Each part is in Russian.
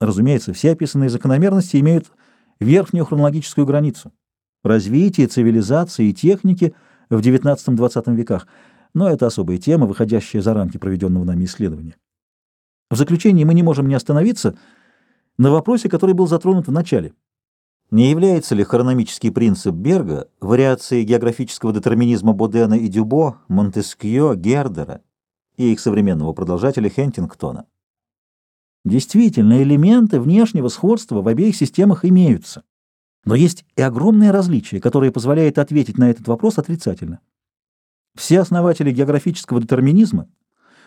Разумеется, все описанные закономерности имеют верхнюю хронологическую границу — развитие цивилизации и техники в XIX-XX веках, но это особая тема, выходящая за рамки проведенного нами исследования. В заключении мы не можем не остановиться на вопросе, который был затронут в начале. Не является ли хрономический принцип Берга вариацией географического детерминизма Бодена и Дюбо, Монтескьё, Гердера и их современного продолжателя Хентингтона? Действительно, элементы внешнего сходства в обеих системах имеются. Но есть и огромное различие, которое позволяет ответить на этот вопрос отрицательно. Все основатели географического детерминизма,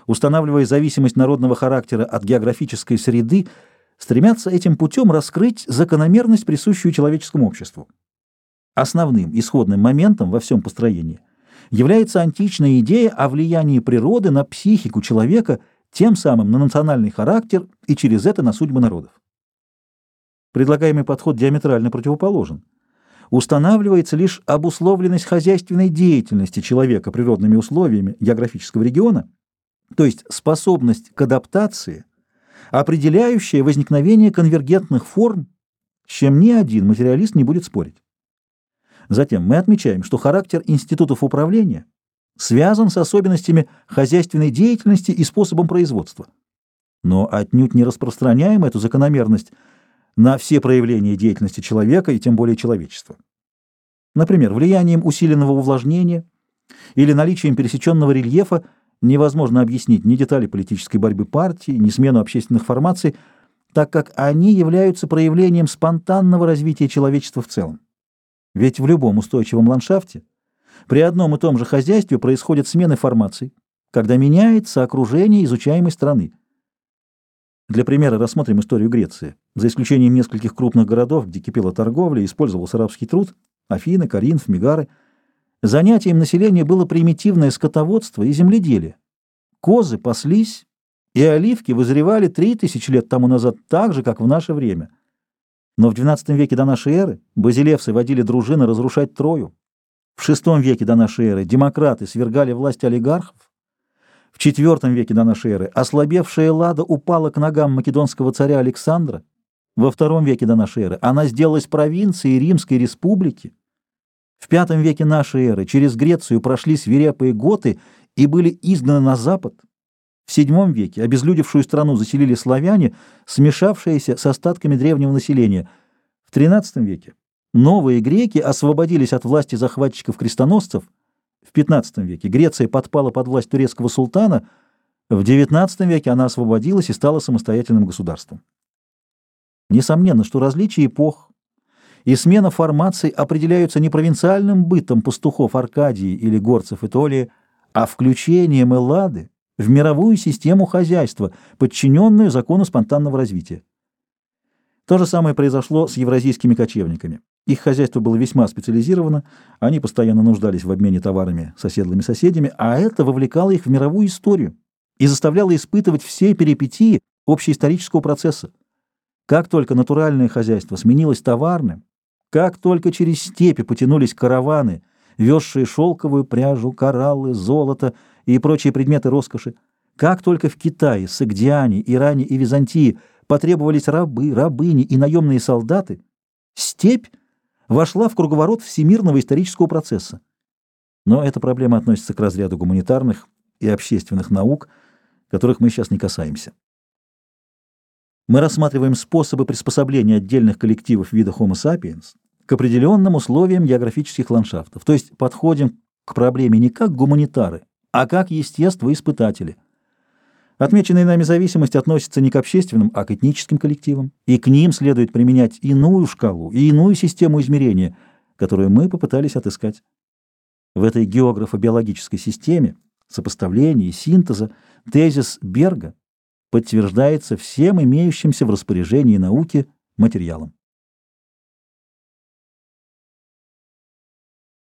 устанавливая зависимость народного характера от географической среды, стремятся этим путем раскрыть закономерность, присущую человеческому обществу. Основным исходным моментом во всем построении является античная идея о влиянии природы на психику человека – тем самым на национальный характер и через это на судьбы народов. Предлагаемый подход диаметрально противоположен. Устанавливается лишь обусловленность хозяйственной деятельности человека природными условиями географического региона, то есть способность к адаптации, определяющая возникновение конвергентных форм, с чем ни один материалист не будет спорить. Затем мы отмечаем, что характер институтов управления – связан с особенностями хозяйственной деятельности и способом производства. Но отнюдь не распространяем эту закономерность на все проявления деятельности человека и тем более человечества. Например, влиянием усиленного увлажнения или наличием пересеченного рельефа невозможно объяснить ни детали политической борьбы партии, ни смену общественных формаций, так как они являются проявлением спонтанного развития человечества в целом. Ведь в любом устойчивом ландшафте при одном и том же хозяйстве происходят смены формаций, когда меняется окружение изучаемой страны. Для примера рассмотрим историю Греции. За исключением нескольких крупных городов, где кипела торговля, использовался арабский труд, Афины, Коринф, Мегары, занятием населения было примитивное скотоводство и земледелие. Козы паслись, и оливки вызревали три тысячи лет тому назад так же, как в наше время. Но в XII веке до нашей эры базилевсы водили дружины разрушать Трою. В VI веке до нашей эры демократы свергали власть олигархов. В IV веке до нашей эры ослабевшая Лада упала к ногам македонского царя Александра. Во II веке до нашей эры она сделалась провинцией Римской республики. В V веке нашей эры через Грецию прошли свирепые готы и были изгнаны на запад. В VII веке обезлюдевшую страну заселили славяне, смешавшиеся с остатками древнего населения. В XIII веке Новые греки освободились от власти захватчиков-крестоносцев. В XV веке Греция подпала под власть турецкого султана, в XIX веке она освободилась и стала самостоятельным государством. Несомненно, что различия эпох и смена формаций определяются не провинциальным бытом пастухов Аркадии или горцев Итолии, а включением Эллады в мировую систему хозяйства, подчиненную закону спонтанного развития. То же самое произошло с евразийскими кочевниками. Их хозяйство было весьма специализировано, они постоянно нуждались в обмене товарами с оседлыми соседями, а это вовлекало их в мировую историю и заставляло испытывать все перипетии общеисторического процесса. Как только натуральное хозяйство сменилось товарным, как только через степи потянулись караваны, везшие шелковую пряжу, кораллы, золото и прочие предметы роскоши, как только в Китае, Сагдиане, Иране и Византии потребовались рабы, рабыни и наемные солдаты, степь вошла в круговорот всемирного исторического процесса. Но эта проблема относится к разряду гуманитарных и общественных наук, которых мы сейчас не касаемся. Мы рассматриваем способы приспособления отдельных коллективов вида Homo sapiens к определенным условиям географических ландшафтов, то есть подходим к проблеме не как гуманитары, а как естествоиспытатели – Отмеченные нами зависимость относится не к общественным, а к этническим коллективам, и к ним следует применять иную шкалу и иную систему измерения, которую мы попытались отыскать. В этой географо-биологической системе сопоставления и синтеза тезис Берга подтверждается всем имеющимся в распоряжении науки материалом.